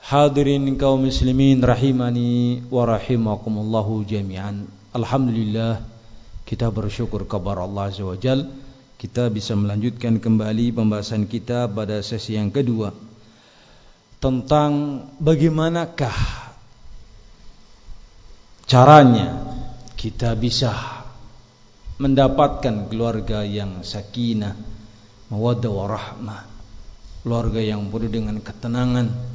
Hadirin kaum muslimin rahimani wa rahimakumullahu jami'an. Alhamdulillah kita bersyukur kepada Allah Azza wa Jal kita bisa melanjutkan kembali pembahasan kita pada sesi yang kedua tentang bagaimanakah caranya kita bisa mendapatkan keluarga yang sakinah, mawaddah warahmah, keluarga yang penuh dengan ketenangan,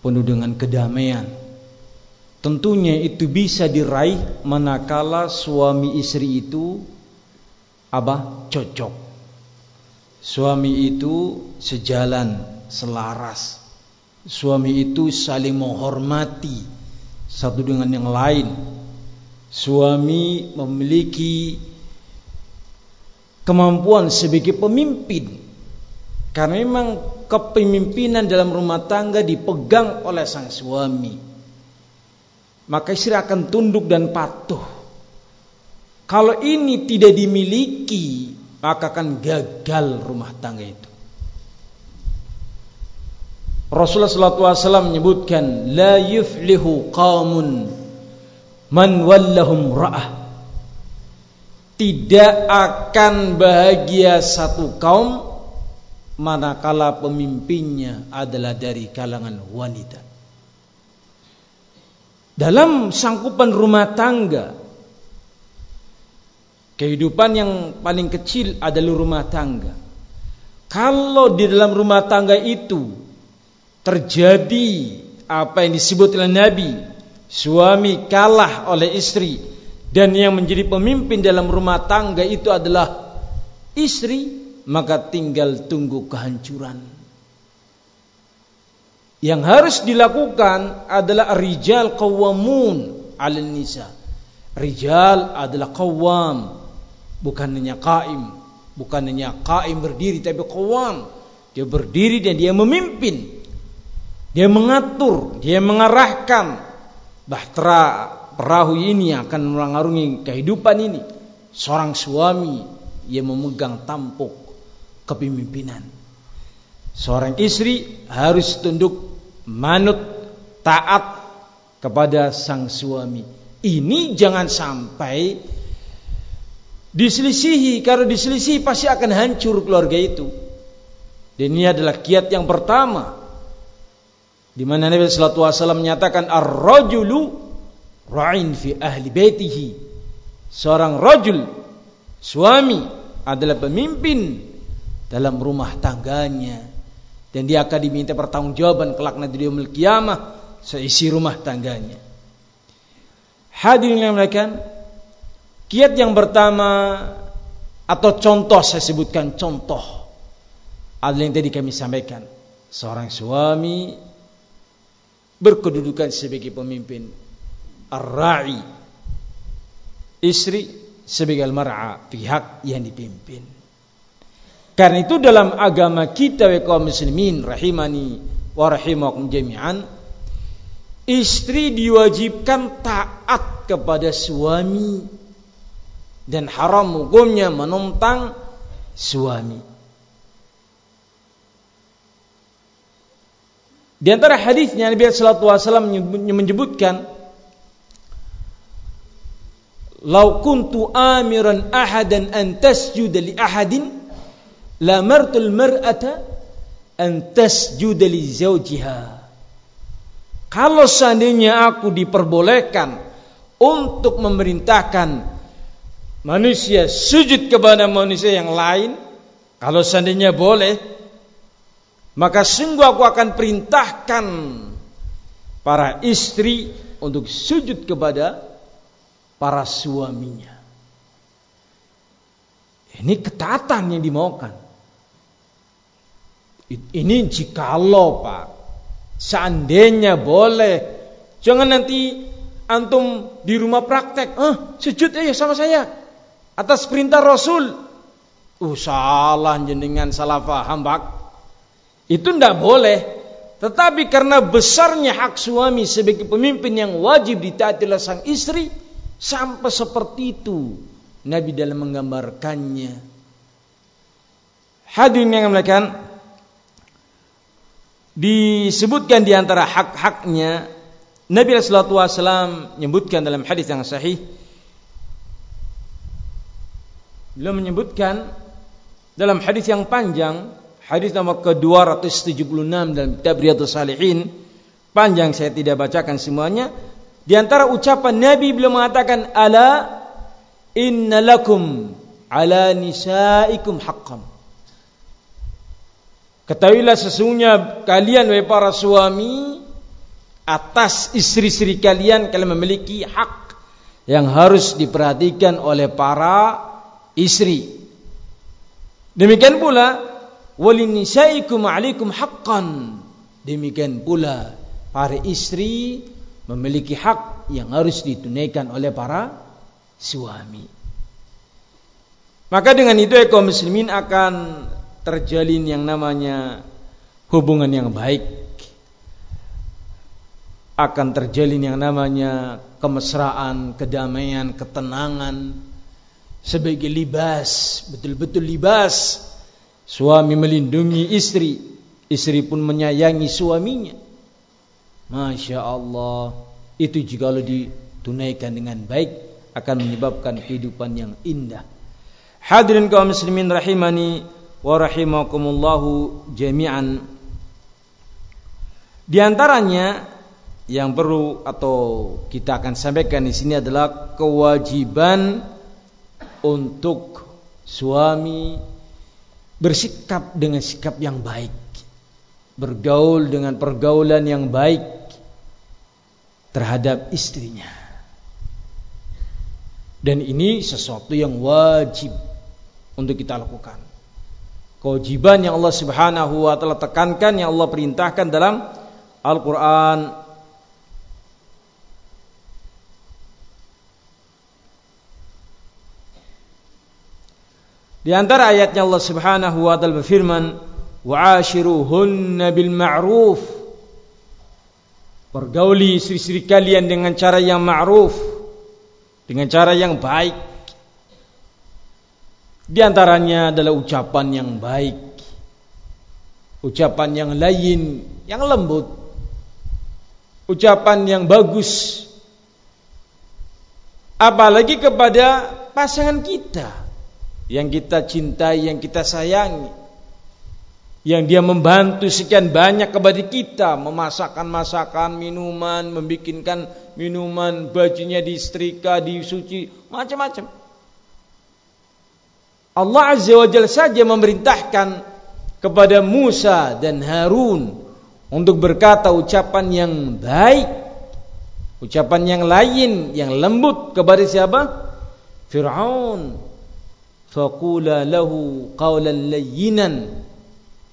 penuh dengan kedamaian. Tentunya itu bisa diraih manakala suami istri itu apa? cocok. Suami itu sejalan, selaras. Suami itu saling menghormati satu dengan yang lain. Suami memiliki kemampuan sebagai pemimpin karena memang kepemimpinan dalam rumah tangga dipegang oleh sang suami. Maka istri akan tunduk dan patuh. Kalau ini tidak dimiliki, maka akan gagal rumah tangga itu. Rasulullah SAW menyebutkan, La yuflihu qawmun man wallahum ra'ah. Tidak akan bahagia satu kaum manakala pemimpinnya adalah dari kalangan wanita. Dalam sangkupan rumah tangga, kehidupan yang paling kecil adalah rumah tangga. Kalau di dalam rumah tangga itu terjadi apa yang disebut oleh Nabi, suami kalah oleh istri dan yang menjadi pemimpin dalam rumah tangga itu adalah istri, maka tinggal tunggu kehancuran. Yang harus dilakukan adalah rijal qawamun 'alan nisa. Rijal adalah qawam, bukan hanya qaim, bukan hanya qaim berdiri tapi qawam. Dia berdiri dan dia memimpin. Dia mengatur, dia mengarahkan bahtera perahu ini akan mengarungi kehidupan ini. Seorang suami yang memegang tampuk kepemimpinan. Seorang istri harus tunduk manut taat kepada sang suami. Ini jangan sampai diselisihi. Kalau diselisihi pasti akan hancur keluarga itu. Dan ini adalah kiat yang pertama. Di mana Nabi sallallahu alaihi wasallam menyatakan ar-rajulu ra'in fi ahli baitihi. Seorang rajul suami adalah pemimpin dalam rumah tangganya. Dan dia akan diminta pertanggungjawaban kelak nanti di yaumul kiamah seisi rumah tangganya. Hadirin yang melakukan kiat yang pertama atau contoh saya sebutkan contoh adalah yang tadi kami sampaikan. Seorang suami berkedudukan sebagai pemimpin ar-ra'i istri sebagai al-mar'a pihak yang dipimpin karena itu dalam agama kita wa kaum muslimin rahimani wa rahimakum jami'an istri diwajibkan taat kepada suami dan haram hukumnya menentang suami. Di antara hadisnya Nabi sallallahu alaihi wasallam menyebutkan Lau kuntu amiran ahadan an tasjuda li ahadin lamartul mar'ata an tasjuda li zawjiha. Kalau seandainya aku diperbolehkan untuk memerintahkan manusia sujud kepada manusia yang lain, kalau seandainya boleh, maka sungguh aku akan perintahkan para istri untuk sujud kepada para suaminya. Ini ketaatan yang dimaukan. Ini jikalau Pak, seandainya boleh, jangan nanti antum di rumah praktek, ah sujud aja sama saya atas perintah Rasul. Uh salah jenengan salah paham Pak. Itu ndak boleh. Tetapi karena besarnya hak suami sebagai pemimpin yang wajib ditaati oleh sang istri sampai seperti itu Nabi dalam menggambarkannya. Hadirin yang melakukan disebutkan di antara hak-haknya Nabi Rasulullah SAW menyebutkan dalam hadis yang sahih beliau menyebutkan dalam hadis yang panjang hadis nomor ke-276 dalam kitab Riyadhus Salihin panjang saya tidak bacakan semuanya. Di antara ucapan Nabi beliau mengatakan ala inna lakum ala nisaikum haqqan Ketahuilah sesungguhnya kalian wahai para suami atas istri-istri kalian kalian memiliki hak yang harus diperhatikan oleh para istri. Demikian pula walinisaikum alaikum haqqan. Demikian pula para istri memiliki hak yang harus ditunaikan oleh para suami. Maka dengan itu kaum muslimin akan terjalin yang namanya hubungan yang baik akan terjalin yang namanya kemesraan, kedamaian, ketenangan sebagai libas, betul-betul libas. Suami melindungi istri, istri pun menyayangi suaminya. Masya Allah, itu jika ditunaikan dengan baik akan menyebabkan kehidupan yang indah. Hadirin kaum muslimin rahimani wa rahimakumullahu jami'an. Di antaranya yang perlu atau kita akan sampaikan di sini adalah kewajiban untuk suami bersikap dengan sikap yang baik, bergaul dengan pergaulan yang baik terhadap istrinya. Dan ini sesuatu yang wajib untuk kita lakukan. Kewajiban yang Allah Subhanahu wa taala tekankan yang Allah perintahkan dalam Al-Qur'an Di antara ayatnya Allah Subhanahu wa taala berfirman, "Wa'ashiruhunna bil ma'ruf." Pergauli istri-istri kalian dengan cara yang ma'ruf, dengan cara yang baik. Di antaranya adalah ucapan yang baik, ucapan yang lain, yang lembut, ucapan yang bagus, apalagi kepada pasangan kita yang kita cintai, yang kita sayangi. Yang dia membantu sekian banyak kepada kita memasakkan masakan, minuman, membikinkan minuman, bajunya disetrika, disuci, macam-macam. Allah Azza wa saja memerintahkan kepada Musa dan Harun untuk berkata ucapan yang baik, ucapan yang lain, yang lembut kepada siapa? Fir'aun. Faqula lahu qawlan layyinan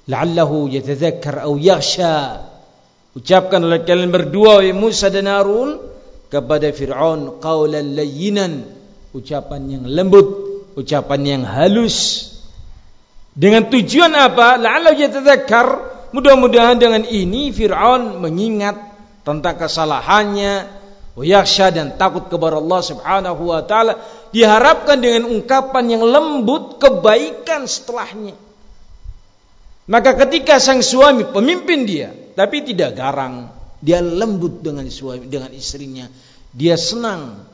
la'allahu yatadhakkar aw yakhsha. Ucapkan oleh kalian berdua wahai Musa dan Harun kepada Fir'aun qawlan layyinan, ucapan yang lembut ucapan yang halus. Dengan tujuan apa? La'allahu yatadzakkar mudah-mudahan dengan ini Fir'aun mengingat tentang kesalahannya. Yakhsha dan takut kepada Allah Subhanahu wa taala. Diharapkan dengan ungkapan yang lembut kebaikan setelahnya. Maka ketika sang suami pemimpin dia tapi tidak garang, dia lembut dengan suami dengan istrinya, dia senang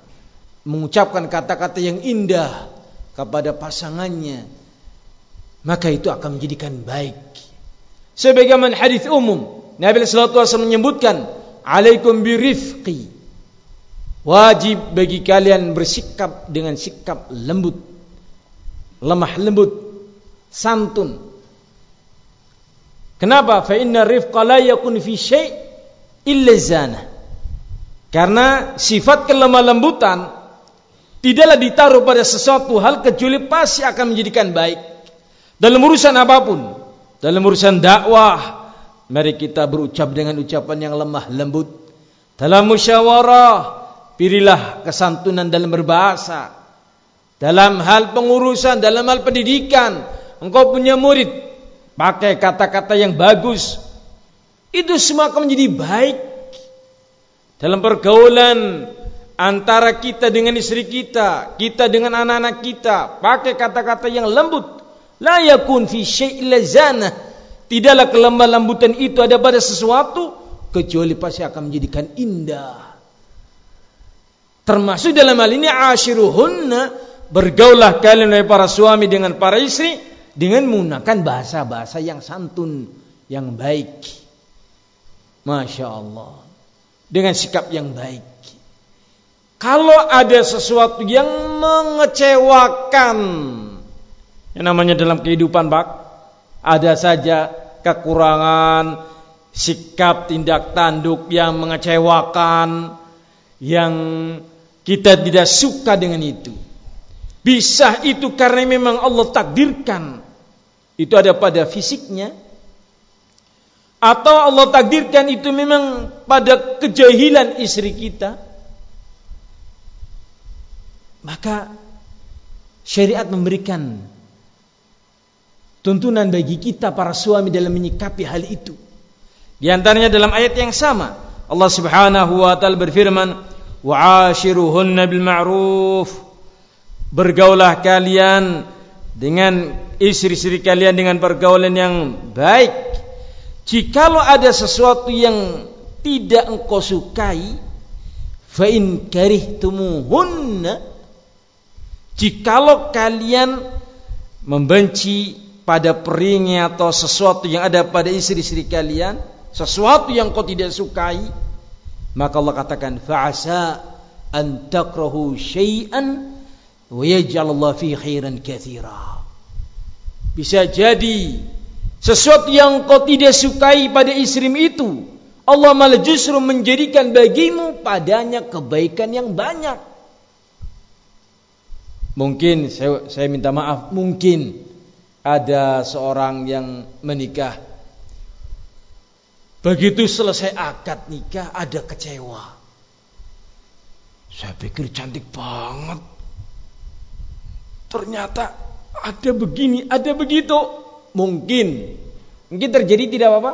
mengucapkan kata-kata yang indah kepada pasangannya, maka itu akan menjadikan baik. Sebagaimana hadis umum, Nabi sallallahu alaihi wasallam menyebutkan, "Alaikum birifqi." Wajib bagi kalian bersikap dengan sikap lembut, lemah lembut, santun. Kenapa? Fa inna rifqa la yakun fi syai' illa zana. Karena sifat kelemah lembutan tidaklah ditaruh pada sesuatu hal kecuali pasti akan menjadikan baik. Dalam urusan apa pun, dalam urusan dakwah, mari kita berucap dengan ucapan yang lemah lembut. Dalam musyawarah, Pilihlah kesantunan dalam berbahasa. Dalam hal pengurusan, dalam hal pendidikan. Engkau punya murid. Pakai kata-kata yang bagus. Itu semua akan menjadi baik. Dalam pergaulan antara kita dengan istri kita. Kita dengan anak-anak kita. Pakai kata-kata yang lembut. La yakun fi. Tidaklah kelemah lembutan itu ada pada sesuatu. Kecuali pasti akan menjadikan indah. Termasuk dalam hal ini ashiruhunna bergaulah kalian oleh para suami dengan para istri dengan menggunakan bahasa-bahasa yang santun, yang baik. Masya Allah. Dengan sikap yang baik. Kalau ada sesuatu yang mengecewakan, yang namanya dalam kehidupan bak, ada saja kekurangan, sikap tindak tanduk yang mengecewakan, yang kita tidak suka dengan itu. Bisa itu karena memang Allah takdirkan. Itu ada pada fisiknya. Atau Allah takdirkan itu memang pada kejahilan istri kita. Maka syariat memberikan tuntunan bagi kita para suami dalam menyikapi hal itu. Di antaranya dalam ayat yang sama, Allah Subhanahu wa taala berfirman, wa'ashiruhunna bil ma'ruf bergaulah kalian dengan istri-istri kalian dengan pergaulan yang baik jikalau ada sesuatu yang tidak engkau sukai fa in karihtumuhunna jikalau kalian membenci pada peringnya atau sesuatu yang ada pada istri-istri kalian sesuatu yang kau tidak sukai maka Allah katakan fa'asa an takrahu syai'an wa yaj'alallahu fi khairan katsira. Bisa jadi sesuatu yang kau tidak sukai pada istrimu itu Allah malah justru menjadikan bagimu padanya kebaikan yang banyak. Mungkin saya, saya minta maaf, mungkin ada seorang yang menikah Begitu selesai akad nikah ada kecewa. Saya pikir cantik banget. Ternyata ada begini, ada begitu. Mungkin. Mungkin terjadi tidak apa-apa?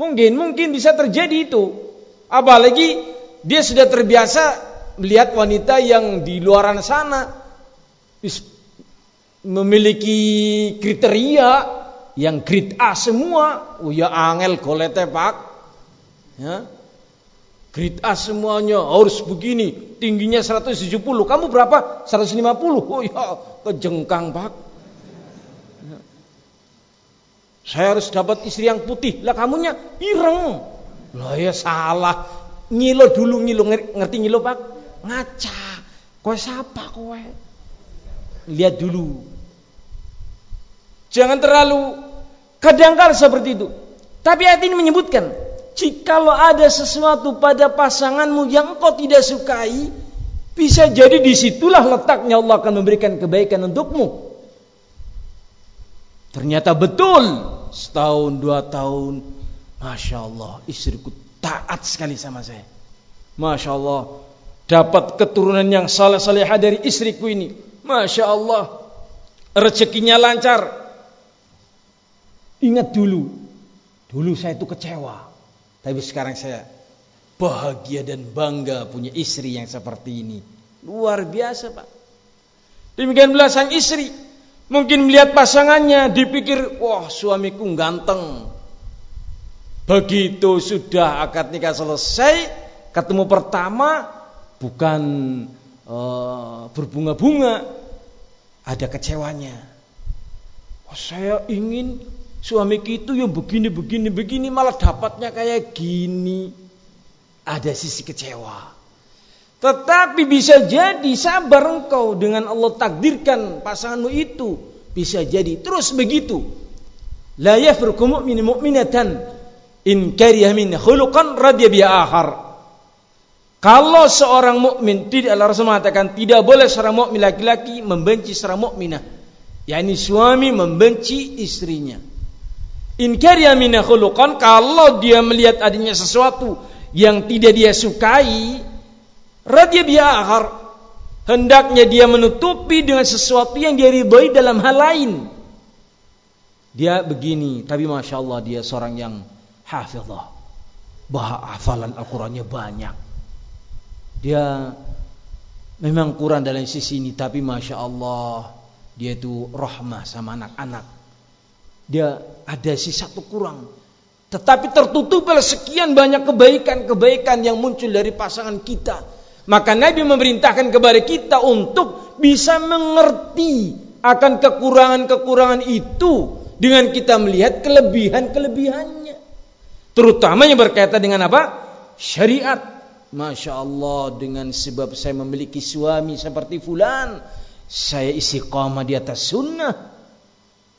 Mungkin, mungkin bisa terjadi itu. Apalagi dia sudah terbiasa melihat wanita yang di luaran sana memiliki kriteria yang grade A semua, oh ya angel golete pak, ya, grade A semuanya harus begini, tingginya 170, kamu berapa? 150, oh ya kejengkang pak. Ya. Saya harus dapat istri yang putih, lah kamunya ireng, lah ya salah, ngilo dulu ngilo ngerti ngilo pak, ngaca, kowe siapa kowe? Lihat dulu, Jangan terlalu Kadang-kadang seperti itu. Tapi ayat ini menyebutkan, jikalau ada sesuatu pada pasanganmu yang engkau tidak sukai, bisa jadi di situlah letaknya Allah akan memberikan kebaikan untukmu. Ternyata betul, setahun dua tahun, masya Allah, istriku taat sekali sama saya. Masya Allah, dapat keturunan yang saleh-saleh dari istriku ini. Masya Allah, rezekinya lancar, Ingat dulu, dulu saya itu kecewa. Tapi sekarang saya bahagia dan bangga punya istri yang seperti ini. Luar biasa Pak. Demikian pula sang istri. Mungkin melihat pasangannya dipikir, wah suamiku ganteng. Begitu sudah akad nikah selesai, ketemu pertama bukan uh, berbunga-bunga, ada kecewanya. Oh, saya ingin Suami itu yang begini, begini, begini malah dapatnya kayak gini. Ada sisi kecewa. Tetapi bisa jadi sabar engkau dengan Allah takdirkan pasanganmu itu bisa jadi terus begitu. La yafruqu mu'min mu'minatan in kariha min khuluqan radiya bi akhar. Kalau seorang mukmin tidak Allah Rasul mengatakan tidak boleh seorang mukmin laki-laki membenci seorang mukminah. yakni suami membenci istrinya. In min khuluqan kalau dia melihat adanya sesuatu yang tidak dia sukai, radya bi akhar. Hendaknya dia menutupi dengan sesuatu yang dia ridhoi dalam hal lain. Dia begini, tapi masya Allah dia seorang yang hafizah. Bah hafalan Al-Qurannya banyak. Dia memang kurang dalam sisi ini, tapi masya Allah dia itu rahmah sama anak-anak. Dia ada si satu kurang. Tetapi tertutup oleh sekian banyak kebaikan-kebaikan yang muncul dari pasangan kita maka Nabi memerintahkan kepada kita untuk bisa mengerti akan kekurangan-kekurangan itu dengan kita melihat kelebihan-kelebihannya. Terutama yang berkaitan dengan apa? Syariat. Masya Allah dengan sebab saya memiliki suami seperti fulan. Saya istiqamah di atas sunnah.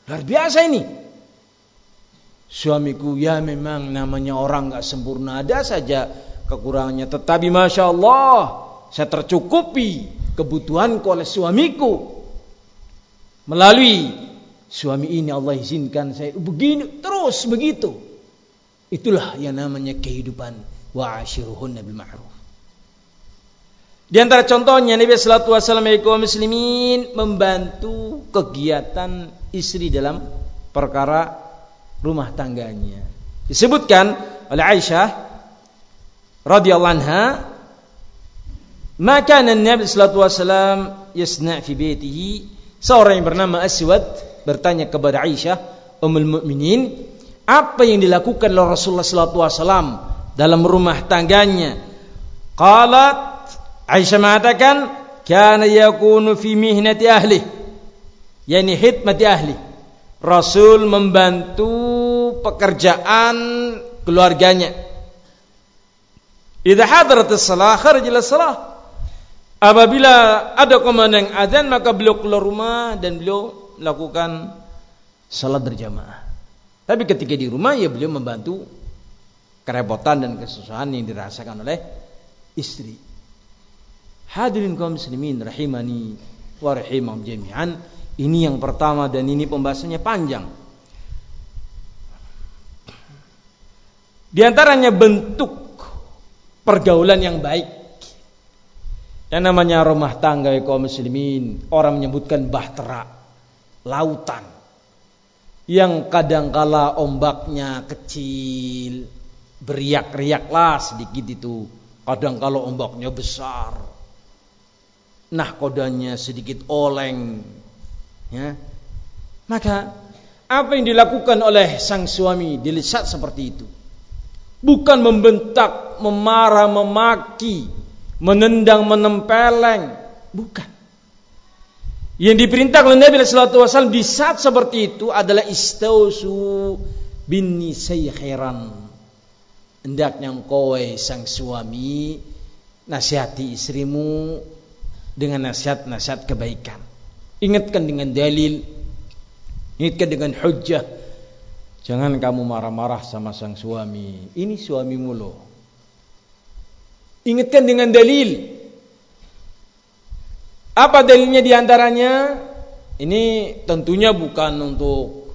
Luar biasa ini. Suamiku ya memang namanya orang gak sempurna. Ada saja kekurangannya. Tetapi Masya Allah, saya tercukupi kebutuhanku oleh suamiku. Melalui suami ini Allah izinkan saya begini terus begitu. Itulah yang namanya kehidupan wa ashiruhunna bil ma'ruf. Di antara contohnya Nabi sallallahu alaihi wasallam kaum muslimin membantu kegiatan istri dalam perkara rumah tangganya. Disebutkan oleh Aisyah radhiyallahu anha maka Nabi sallallahu alaihi wasallam yasna fi baitihi seorang yang bernama Aswad bertanya kepada Aisyah ummul mukminin apa yang dilakukan oleh Rasulullah wasallam dalam rumah tangganya qalat Aisyah mengatakan kana yakunu fi mihnati ahli yakni khidmati ahli Rasul membantu pekerjaan keluarganya Idza hadaratis salah kharajil salah. Apabila ada komandang azan maka beliau keluar rumah dan beliau melakukan salat berjamaah. Tapi ketika di rumah ya beliau membantu kerepotan dan kesusahan yang dirasakan oleh istri. Hadirin kaum muslimin rahimani wa rahimahum jami'an. Ini yang pertama dan ini pembahasannya panjang. Di antaranya bentuk pergaulan yang baik. Yang namanya rumah tangga ya kaum muslimin, orang menyebutkan bahtera, lautan. Yang kadangkala ombaknya kecil, beriak-riaklah sedikit itu. Kadang kalau ombaknya besar. Nah kodanya sedikit oleng. Ya. Maka apa yang dilakukan oleh sang suami dilihat seperti itu. Bukan membentak, memarah, memaki, menendang, menempeleng. Bukan. Yang diperintah oleh Nabi Sallallahu Alaihi Wasallam di saat seperti itu adalah istausu bin nisai khairan. Hendaknya engkau sang suami nasihati istrimu dengan nasihat-nasihat kebaikan. Ingatkan dengan dalil, ingatkan dengan hujjah, Jangan kamu marah-marah sama sang suami. Ini suamimu loh. Ingatkan dengan dalil. Apa dalilnya di antaranya? Ini tentunya bukan untuk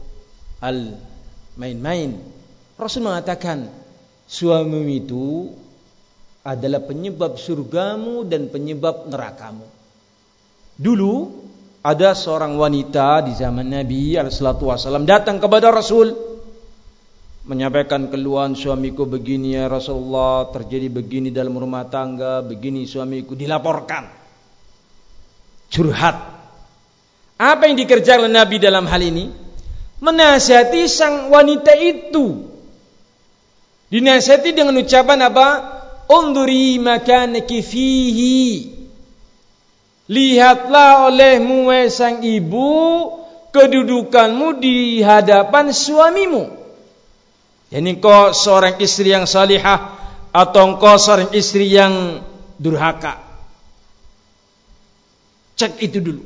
hal main-main. Rasul mengatakan, suamimu itu adalah penyebab surgamu dan penyebab nerakamu. Dulu ada seorang wanita di zaman Nabi Alaihi datang kepada Rasul menyampaikan keluhan suamiku begini ya Rasulullah terjadi begini dalam rumah tangga begini suamiku dilaporkan curhat. Apa yang dikerjakan oleh Nabi dalam hal ini? Menasihati sang wanita itu. Dinasihati dengan ucapan apa? Unduri makanaki fihi. Lihatlah olehmu sang ibu kedudukanmu di hadapan suamimu. Ini kau seorang istri yang salihah atau engkau seorang istri yang durhaka. Cek itu dulu.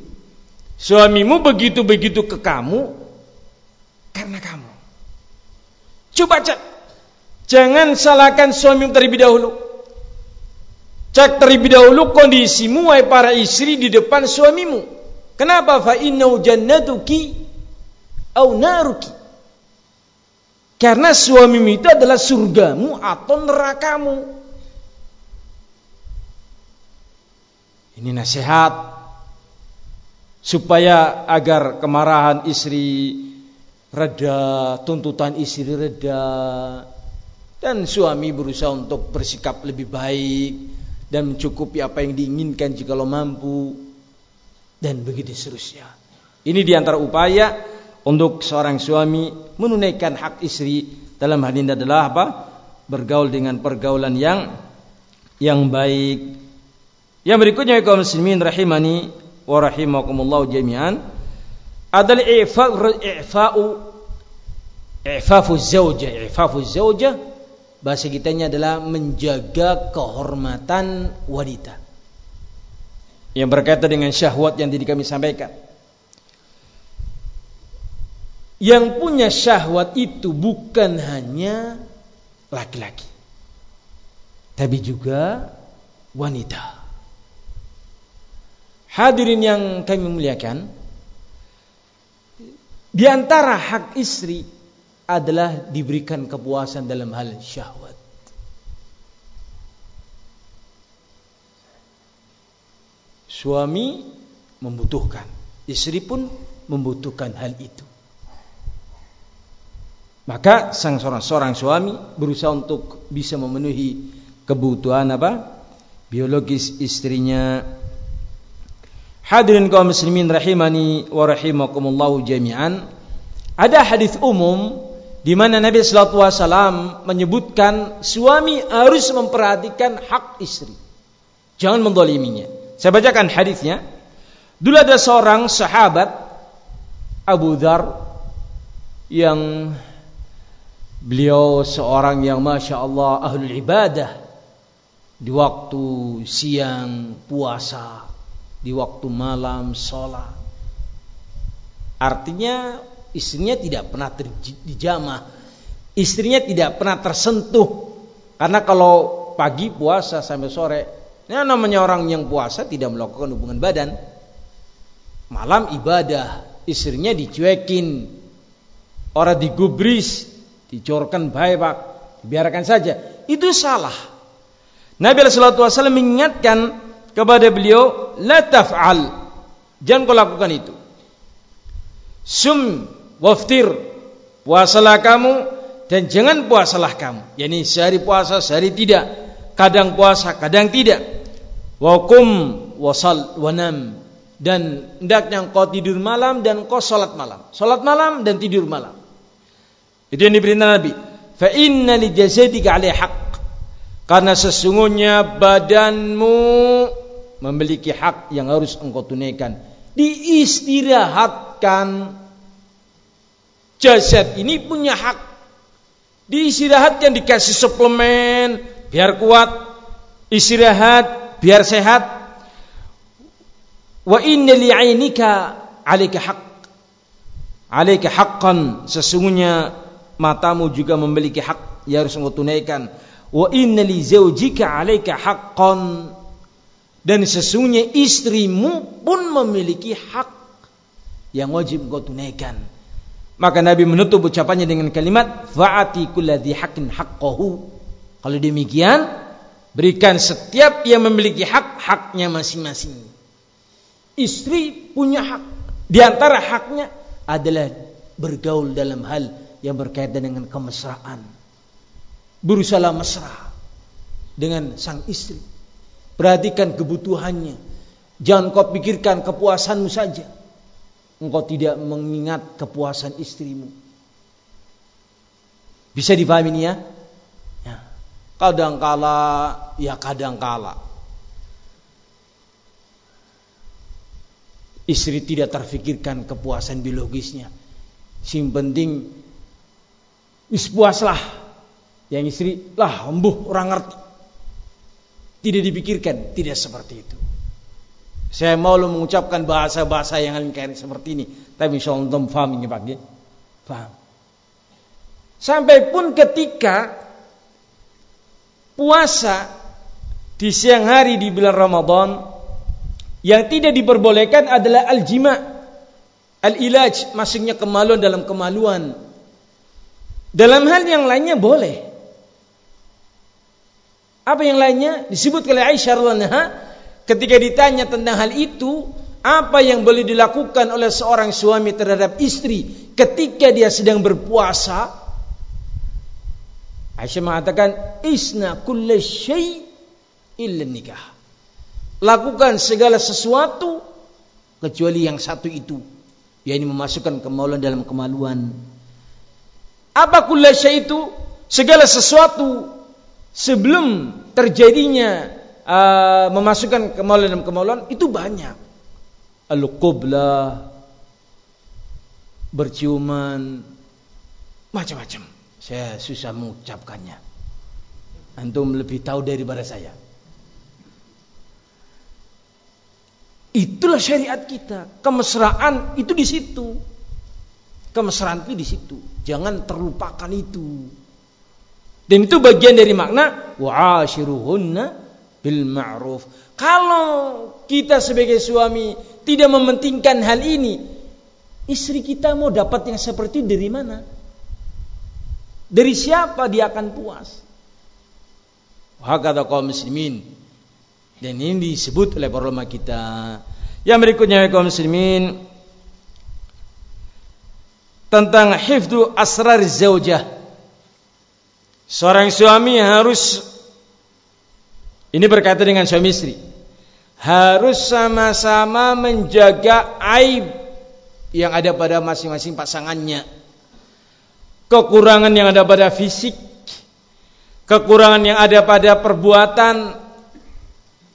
Suamimu begitu-begitu ke kamu karena kamu. Coba cek. Jangan salahkan suamimu terlebih dahulu. Cek terlebih dahulu kondisimu wahai para istri di depan suamimu. Kenapa? Fa innau jannatuki au naruki. Karena suamimu itu adalah surgamu atau nerakamu. Ini nasihat supaya agar kemarahan istri reda, tuntutan istri reda, dan suami berusaha untuk bersikap lebih baik dan mencukupi apa yang diinginkan jika lo mampu dan begitu seterusnya. Ini di antara upaya untuk seorang suami menunaikan hak istri dalam hal ini adalah apa? Bergaul dengan pergaulan yang yang baik. Yang berikutnya kaum muslimin rahimani wa rahimakumullah jami'an adalah i'fa'u i'fafu zawjah, i'fafu zawjah bahasa kitanya adalah menjaga kehormatan wanita yang berkaitan dengan syahwat yang tadi kami sampaikan. Yang punya syahwat itu bukan hanya laki-laki, tapi juga wanita. Hadirin yang kami muliakan, di antara hak istri adalah diberikan kepuasan dalam hal syahwat. Suami membutuhkan, istri pun membutuhkan hal itu. Maka sang seorang seorang suami berusaha untuk bisa memenuhi kebutuhan apa? biologis istrinya. Hadirin kaum muslimin rahimani wa rahimakumullah jami'an. Ada hadis umum di mana Nabi sallallahu alaihi wasallam menyebutkan suami harus memperhatikan hak istri. Jangan mendoliminya. Saya bacakan hadisnya. Dulu ada seorang sahabat Abu Dhar yang beliau seorang yang masya Allah ahlul ibadah di waktu siang puasa, di waktu malam sholat. Artinya istrinya tidak pernah dijamah, istrinya tidak pernah tersentuh. Karena kalau pagi puasa sampai sore, ini namanya orang yang puasa tidak melakukan hubungan badan. Malam ibadah, istrinya dicuekin, orang digubris, dicorkan baik pak, biarkan saja. Itu salah. Nabi SAW mengingatkan kepada beliau, la taf'al. Jangan kau lakukan itu. Sum waftir puasalah kamu dan jangan puasalah kamu. Yakni sehari puasa sehari tidak. Kadang puasa kadang tidak. Wakum wasal wanam dan hendaknya engkau tidur malam dan engkau salat malam. Salat malam dan tidur malam. Itu yang diperintah Nabi. Fa inna li jasadika alaihi karena sesungguhnya badanmu memiliki hak yang harus engkau tunaikan. Diistirahatkan. Jasad ini punya hak. Diistirahatkan dikasih suplemen biar kuat. Istirahat biar sehat. Wa inna li'ainika 'alaika haq. 'alaika haqqan. Sesungguhnya matamu juga memiliki hak yang harus engkau tunaikan. Wa inna li zaujika 'alaika haqqan dan sesungguhnya istrimu pun memiliki hak yang wajib engkau tunaikan maka Nabi menutup ucapannya dengan kalimat fa'ati kulladzi haqqin haqqahu. Kalau demikian, berikan setiap yang memiliki hak haknya masing-masing. Istri punya hak. Di antara haknya adalah bergaul dalam hal yang berkaitan dengan kemesraan. Berusaha mesra dengan sang istri. Perhatikan kebutuhannya. Jangan kau pikirkan kepuasanmu saja engkau tidak mengingat kepuasan istrimu. Bisa dipahami ini ya? ya. Kadang kala, ya kadang kala. Istri tidak terfikirkan kepuasan biologisnya. Sing penting wis puaslah. Yang istri lah embuh orang ngerti. Tidak dipikirkan, tidak seperti itu. Saya mau mengucapkan bahasa-bahasa yang kayak seperti ini, tapi insya Allah paham ini Pak. Paham. Sampai pun ketika puasa di siang hari di bulan Ramadan yang tidak diperbolehkan adalah al-jima' al-ilaj masuknya kemaluan dalam kemaluan dalam hal yang lainnya boleh apa yang lainnya disebut oleh Aisyah radhiyallahu ketika ditanya tentang hal itu apa yang boleh dilakukan oleh seorang suami terhadap istri ketika dia sedang berpuasa Aisyah mengatakan isna kulli syai illa nikah. Lakukan segala sesuatu kecuali yang satu itu, yakni memasukkan kemaluan dalam kemaluan. Apa kulli syai itu? Segala sesuatu sebelum terjadinya uh, memasukkan kemaluan dalam kemaluan itu banyak. Al-qublah berciuman macam-macam. Saya susah mengucapkannya. Antum lebih tahu daripada saya. Itulah syariat kita. Kemesraan itu di situ. Kemesraan itu di situ. Jangan terlupakan itu. Dan itu bagian dari makna wa'ashiruhunna bil ma'ruf. Kalau kita sebagai suami tidak mementingkan hal ini, istri kita mau dapat yang seperti dari mana? Dari siapa dia akan puas? Hakata kaum muslimin. Dan ini disebut oleh para ulama kita. Yang berikutnya kaum muslimin tentang hifdu asrar zaujah. Seorang suami harus ini berkaitan dengan suami istri. Harus sama-sama menjaga aib yang ada pada masing-masing pasangannya kekurangan yang ada pada fisik, kekurangan yang ada pada perbuatan,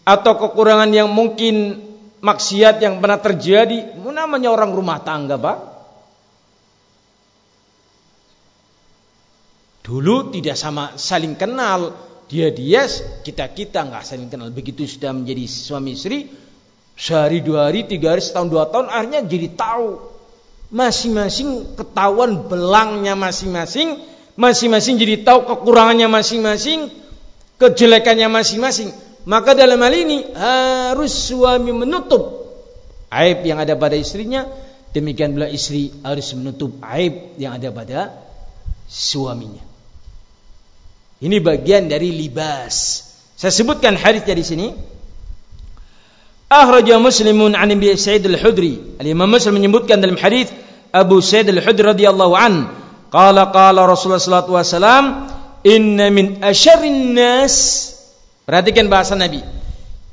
atau kekurangan yang mungkin maksiat yang pernah terjadi, namanya orang rumah tangga, Pak. Dulu tidak sama saling kenal, dia dia kita kita nggak saling kenal. Begitu sudah menjadi suami istri, sehari dua hari tiga hari setahun dua tahun, akhirnya jadi tahu masing-masing ketahuan belangnya masing-masing, masing-masing jadi tahu kekurangannya masing-masing, kejelekannya masing-masing. Maka dalam hal ini harus suami menutup aib yang ada pada istrinya, demikian pula istri harus menutup aib yang ada pada suaminya. Ini bagian dari libas. Saya sebutkan hadisnya di sini. Akhraja Muslimun an Abi Sa'id Al-Hudri. Al-Imam Muslim menyebutkan dalam hadis Abu Sa'id Al-Hudri radhiyallahu an, qala qala Rasulullah sallallahu alaihi wasallam, "Inna min asyarrin nas" Perhatikan bahasa Nabi.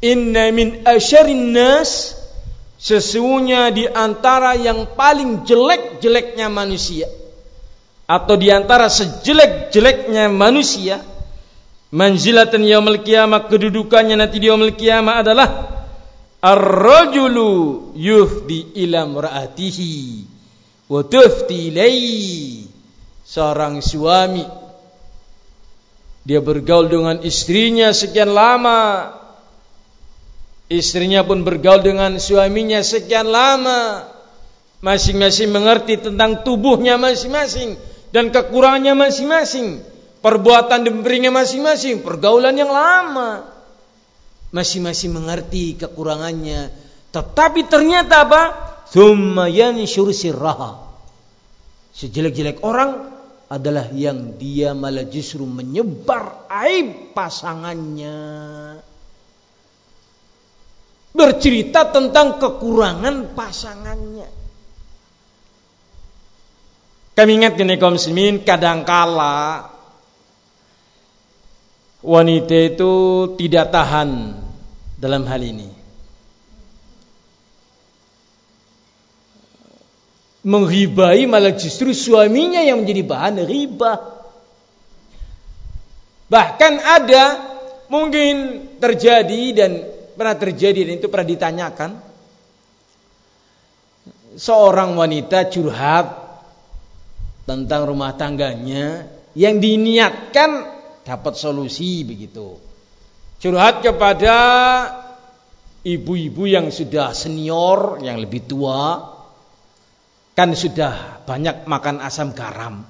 "Inna min asyarrin nas" Sesungguhnya di antara yang paling jelek-jeleknya manusia atau di antara sejelek-jeleknya manusia manzilatan yaumil qiyamah kedudukannya nanti di yaumil qiyamah adalah ar-rajulu yufdi ila mar'atihi wa tufti seorang suami dia bergaul dengan istrinya sekian lama. Istrinya pun bergaul dengan suaminya sekian lama. Masing-masing mengerti tentang tubuhnya masing-masing dan kekurangannya masing-masing perbuatan diberinya masing-masing pergaulan yang lama masing-masing mengerti kekurangannya tetapi ternyata apa Thumma yanshur. Sejelek-jelek orang adalah yang dia malah justru menyebar aib pasangannya. Bercerita tentang kekurangan pasangannya. Kami ingat ini kaum muslimin kadangkala wanita itu tidak tahan dalam hal ini. menghibai malah justru suaminya yang menjadi bahan riba. Bahkan ada mungkin terjadi dan pernah terjadi dan itu pernah ditanyakan seorang wanita curhat tentang rumah tangganya yang diniatkan dapat solusi begitu. Curhat kepada ibu-ibu yang sudah senior, yang lebih tua, kan sudah banyak makan asam garam.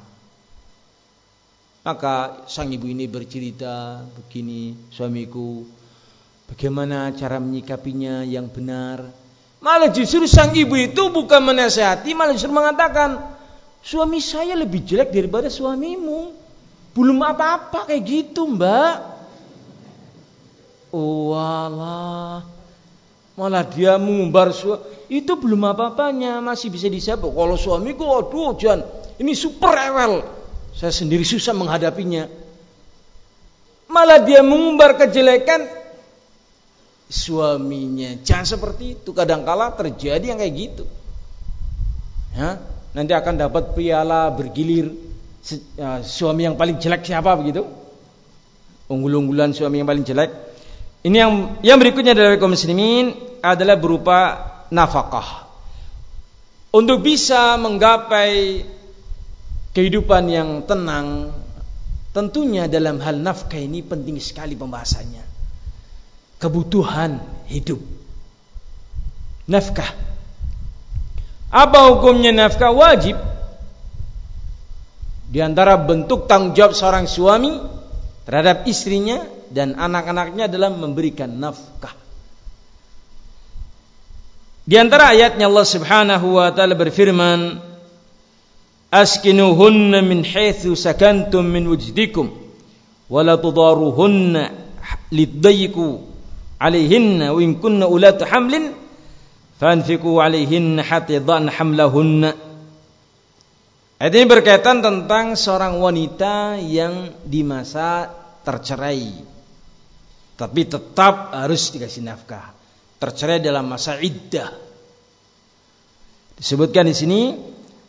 Maka sang ibu ini bercerita, begini suamiku, bagaimana cara menyikapinya yang benar. Malah justru sang ibu itu bukan menasehati, malah justru mengatakan, suami saya lebih jelek daripada suamimu. Belum apa-apa kayak gitu mbak. Oh walah. Malah dia mengumbar suami. Itu belum apa-apanya. Masih bisa disebut. Kalau suamiku aduh jangan. Ini super rewel. Saya sendiri susah menghadapinya. Malah dia mengumbar kejelekan suaminya. Jangan seperti itu. Kadangkala terjadi yang kayak gitu. Ya, nanti akan dapat piala bergilir Ya, suami yang paling jelek siapa begitu? Unggul-unggulan suami yang paling jelek. Ini yang yang berikutnya dari kaum muslimin adalah berupa nafkah. Untuk bisa menggapai kehidupan yang tenang, tentunya dalam hal nafkah ini penting sekali pembahasannya. Kebutuhan hidup. Nafkah. Apa hukumnya nafkah wajib? Di antara bentuk tanggung jawab seorang suami terhadap istrinya dan anak-anaknya adalah memberikan nafkah. Di antara ayatnya Allah Subhanahu wa taala berfirman, "Askinuhunna min haitsu sakantum min wujdikum wa la tudaruhunna lidayku 'alayhinna wa in kunna ulatu hamlin fanfiqu 'alayhinna hatta yadhana hamlahunna." Ayat ini berkaitan tentang seorang wanita yang di masa tercerai. Tapi tetap harus dikasih nafkah. Tercerai dalam masa iddah. Disebutkan di sini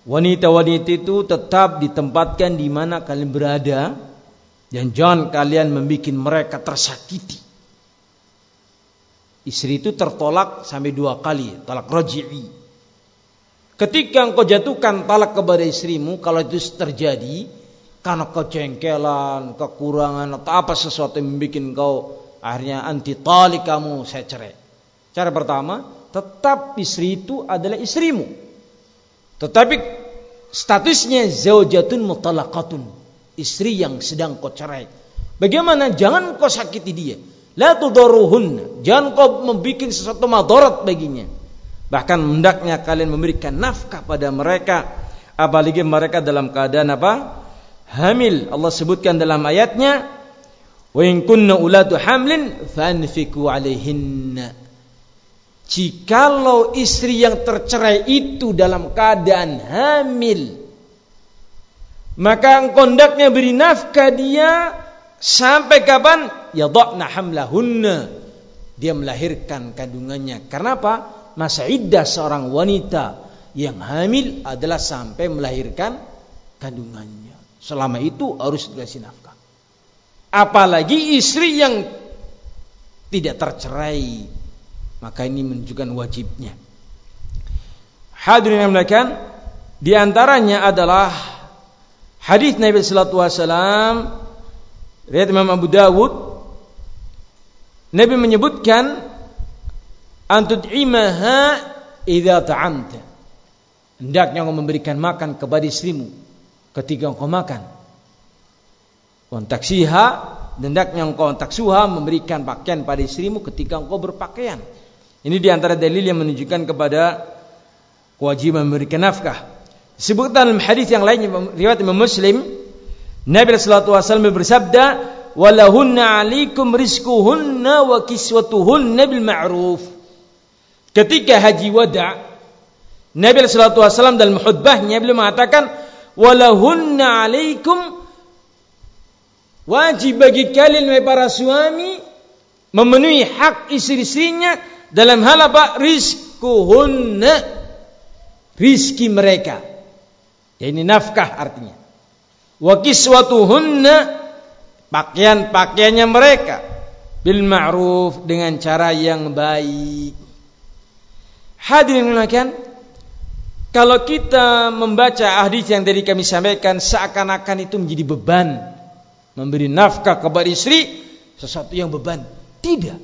wanita-wanita itu tetap ditempatkan di mana kalian berada dan jangan kalian membuat mereka tersakiti. Istri itu tertolak sampai dua kali, tolak roji'i. Ketika engkau jatuhkan talak kepada istrimu, kalau itu terjadi karena kecengkelan, kekurangan atau apa sesuatu yang membuat engkau akhirnya anti tali kamu saya cerai. Cara pertama, tetap istri itu adalah istrimu. Tetapi statusnya zaujatun mutalaqatun, istri yang sedang kau cerai. Bagaimana? Jangan kau sakiti dia. La tudaruhun, jangan kau membuat sesuatu madarat baginya. Bahkan hendaknya kalian memberikan nafkah pada mereka apalagi mereka dalam keadaan apa? Hamil. Allah sebutkan dalam ayatnya, "Wa in kunna ulatu hamlin fanfiku 'alaihinna." Jikalau istri yang tercerai itu dalam keadaan hamil, maka engkau hendaknya beri nafkah dia sampai kapan? Yadhna hamlahunna. Dia melahirkan kandungannya. Karena apa? masa iddah seorang wanita yang hamil adalah sampai melahirkan kandungannya. Selama itu harus dikasih nafkah. Apalagi istri yang tidak tercerai, maka ini menunjukkan wajibnya. Hadirin yang di antaranya adalah hadis Nabi sallallahu alaihi wasallam riwayat Imam Abu Dawud Nabi menyebutkan antud'imaha idza ta'amta. Hendaknya engkau memberikan makan kepada istrimu ketika engkau makan. Kontaksiha hendaknya engkau taksuha memberikan pakaian pada istrimu ketika engkau berpakaian. Ini di antara dalil yang menunjukkan kepada kewajiban memberikan nafkah. Dalam hadis yang lainnya riwayat Imam Muslim, Nabi sallallahu alaihi wasallam bersabda, "Walahunna 'alaikum rizquhunna wa kiswatuhunna bil ma'ruf." Ketika haji wada, Nabi sallallahu alaihi dalam khutbahnya beliau mengatakan, "Walahunna 'alaikum wajib bagi kalian wahai para suami memenuhi hak istri-istrinya dalam hal apa? Rizkuhunna rizki mereka. Ini nafkah artinya. Wa kiswatuhunna pakaian-pakaiannya mereka bil ma'ruf dengan cara yang baik. Hadirin mengatakan, kalau kita membaca hadis yang tadi kami sampaikan seakan-akan itu menjadi beban memberi nafkah kepada istri sesuatu yang beban. Tidak.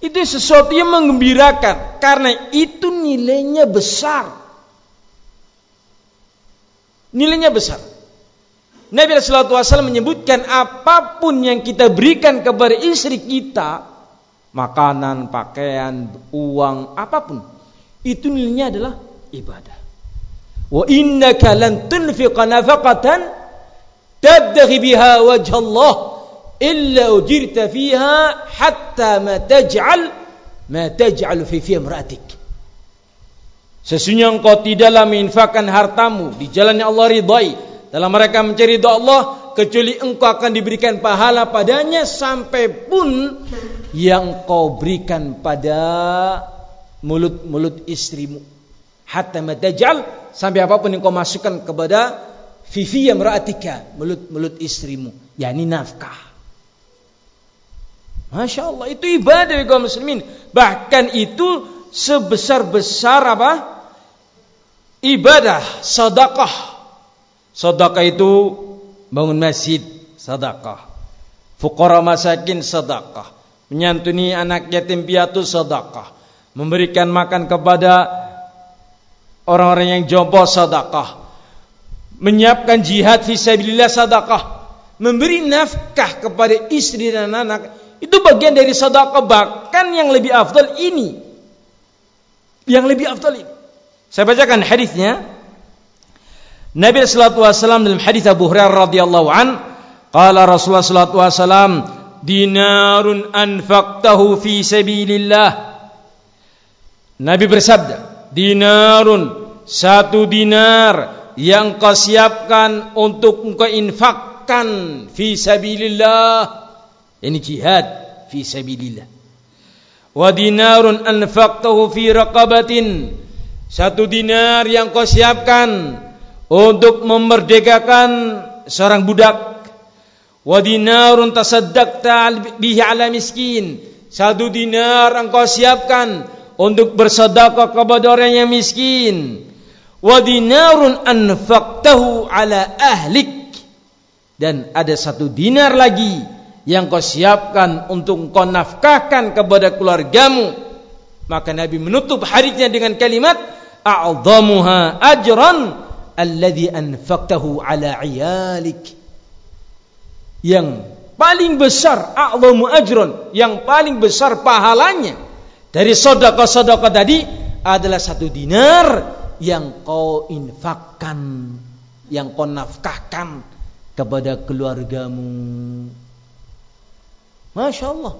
Itu sesuatu yang menggembirakan karena itu nilainya besar. Nilainya besar. Nabi SAW menyebutkan apa pun yang kita berikan kepada istri kita, makanan, pakaian, uang, apa pun, itu nilainya adalah ibadah. Wa innaka lan tunfiqa nafaqatan tabtaghi biha wajh Allah illa ujirta fiha hatta ma taj'al ma taj'al fi fi imra'atik. Sesungguhnya engkau tidaklah menginfakkan hartamu di jalan yang Allah ridai dalam mereka mencari doa Allah kecuali engkau akan diberikan pahala padanya sampai pun yang kau berikan pada mulut-mulut istrimu. Hatta matajal sampai apa pun yang kau masukkan kepada fifi yang meratika mulut-mulut istrimu. Yakni nafkah. Masya Allah itu ibadah ya kaum muslimin. Bahkan itu sebesar-besar apa? Ibadah sedekah sedekah itu bangun masjid sedekah. Fuqara masakin sedekah. Menyantuni anak yatim piatu sedekah. Memberikan makan kepada orang-orang yang jompo sedekah. Menyiapkan jihad fisabilillah sedekah. Memberi nafkah kepada istri dan anak itu bagian dari sedekah. Bahkan yang lebih afdal ini. Yang lebih afdal ini. Saya bacakan hadisnya Nabi sallallahu alaihi wasallam dalam hadis Abu Hurairah radhiyallahu an qala Rasulullah sallallahu alaihi wasallam dinarun anfaqtahu fi sabilillah. Nabi bersabda dinarun satu dinar yang kau siapkan untuk engkau infakkan fi sabilillah. Ini jihad fi sabilillah. Wa dinarun anfaqtahu fi raqabatin. Satu dinar yang kau siapkan untuk memerdekakan seorang budak. Wa dinarun tasaddaqta bihi ala miskin. Satu dinar engkau siapkan untuk bersedekah kepada orang yang miskin. Wa dinarun anfaqtahu ala ahlik. Dan ada satu dinar lagi yang kau siapkan untuk kau nafkahkan kepada keluargamu. Maka Nabi menutup hadisnya dengan kalimat a'dhamuha ajran alladhi anfaqtahu ala iyalik yang paling besar a'dhamu ajran yang paling besar pahalanya dari sedekah-sedekah tadi adalah satu dinar yang kau infakkan, yang kau nafkahkan kepada keluargamu. Masya Allah.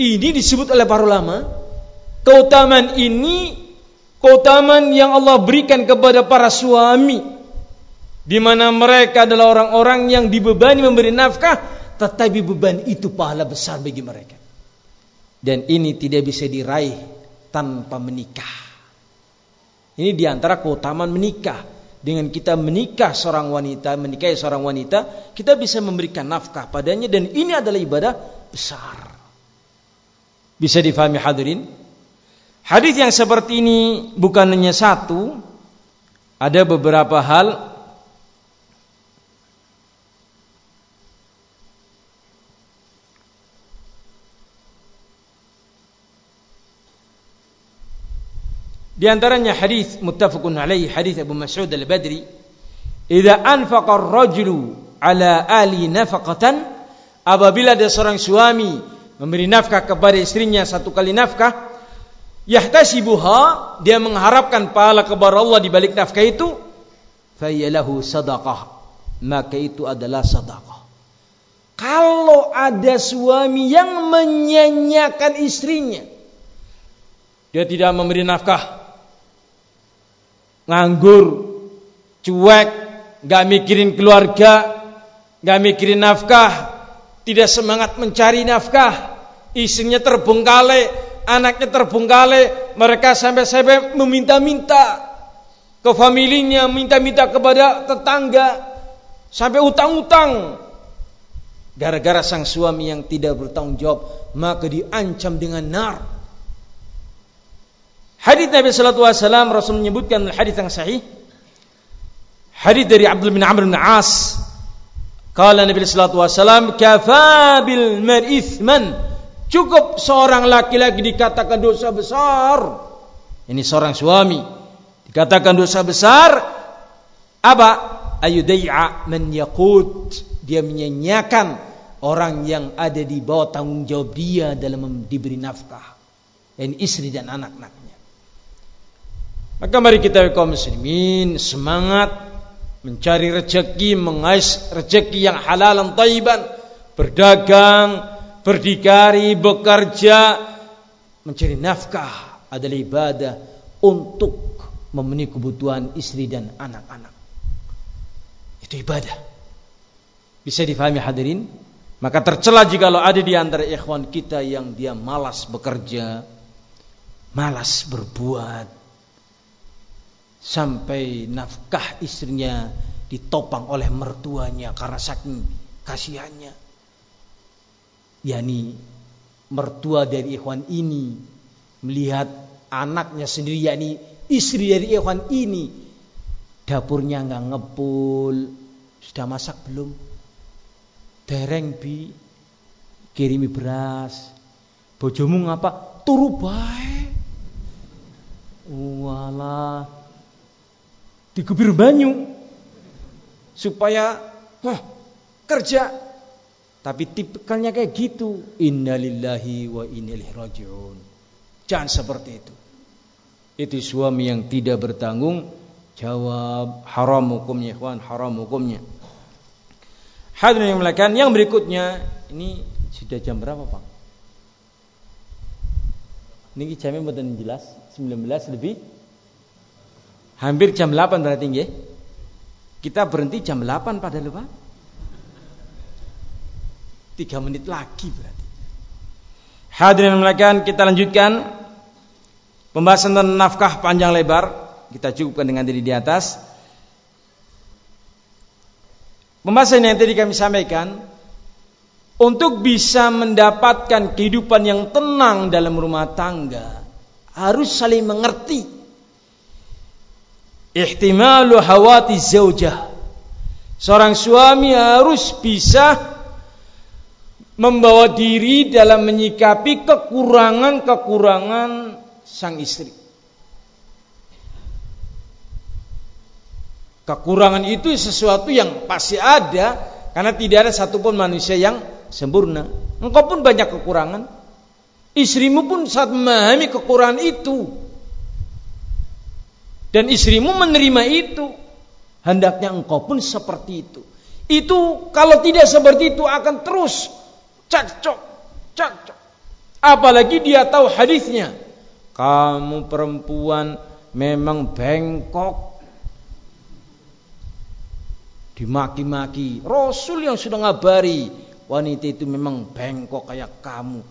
Ini disebut oleh para ulama. Keutamaan ini keutamaan yang Allah berikan kepada para suami. Di mana mereka adalah orang-orang yang dibebani memberi nafkah. Tetapi beban itu pahala besar bagi mereka. Dan ini tidak bisa diraih tanpa menikah. Ini di antara keutamaan menikah. Dengan kita menikah seorang wanita, menikahi seorang wanita, kita bisa memberikan nafkah padanya dan ini adalah ibadah besar. Bisa difahami hadirin? Hadis yang seperti ini bukan hanya satu, ada beberapa hal. Di antaranya hadis muttafaqun alaihi hadis Abu Mas'ud Al-Badri, "Idza anfaqa ar-rajulu ala ali nafaqatan" Apabila ada seorang suami memberi nafkah kepada istrinya satu kali nafkah, yahtasibuha, dia mengharapkan pahala kepada Allah di balik nafkah itu, fayalahu sadaqah. Maka itu adalah sedekah. Kalau ada suami yang menyanyiakan istrinya, dia tidak memberi nafkah, nganggur, cuek, gak mikirin keluarga, gak mikirin nafkah, tidak semangat mencari nafkah, istrinya terbengkalai, anaknya terbengkalai, mereka sampai-sampai meminta-minta ke familinya, minta-minta kepada tetangga, sampai utang-utang. Gara-gara sang suami yang tidak bertanggung jawab, maka diancam dengan nar. Hadis Nabi sallallahu alaihi wasallam Rasul menyebutkan hadis yang sahih. Hadis dari Abdul bin Amr bin As. Kala Nabi sallallahu alaihi wasallam, "Kafa bil mar'ithman Cukup seorang laki-laki dikatakan dosa besar. Ini seorang suami dikatakan dosa besar apa? Ayudai'a man. Dia menyanyiakan orang yang ada di bawah tanggung jawab dia dalam diberi nafkah. Dan istri dan anak-anaknya. Maka mari kita kaum muslimin semangat mencari rezeki, mengais rezeki yang halal dan taiban, berdagang, berdikari, bekerja, mencari nafkah adalah ibadah untuk memenuhi kebutuhan istri dan anak-anak. Itu ibadah. Bisa difahami hadirin? Maka tercela jika lo ada di antara ikhwan kita yang dia malas bekerja, malas berbuat, sampai nafkah istrinya ditopang oleh mertuanya karena saking kasihannya yakni mertua dari ikhwan ini melihat anaknya sendiri yakni istri dari ikhwan ini dapurnya nggak ngepul sudah masak belum? Dereng bi. Kirimi beras. Bojomu ngapa? Turu bae. Wala dikubir banyu. Supaya wah kerja tapi tipikalnya kayak gitu. Innalillahi wa inna ilaihi rajiun. Jangan seperti itu. Itu suami yang tidak bertanggung jawab haram hukumnya, ikhwan, haram hukumnya. Hadirin yang melakukan yang berikutnya ini sudah jam berapa, Pak? Ini jamnya betul jelas 19 lebih hampir jam 8 berarti nggih. Kita berhenti jam 8 pada lupa. Tiga menit lagi berarti. Hadirin melakukan kita lanjutkan pembahasan tentang nafkah panjang lebar. Kita cukupkan dengan diri di atas. Pembahasan yang tadi kami sampaikan untuk bisa mendapatkan kehidupan yang tenang dalam rumah tangga harus saling mengerti ihtimalu hawati zaujah seorang suami harus bisa membawa diri dalam menyikapi kekurangan-kekurangan sang istri. Kekurangan itu sesuatu yang pasti ada karena tidak ada satupun manusia yang sempurna. Engkau pun banyak kekurangan. Istrimu pun saat memahami kekurangan itu. Dan istrimu menerima itu. Hendaknya engkau pun seperti itu. Itu kalau tidak seperti itu akan terus cakcok, cakcok. Apalagi dia tahu hadisnya. Kamu perempuan memang bengkok. Dimaki-maki. Rasul yang sudah ngabari wanita itu memang bengkok kayak kamu.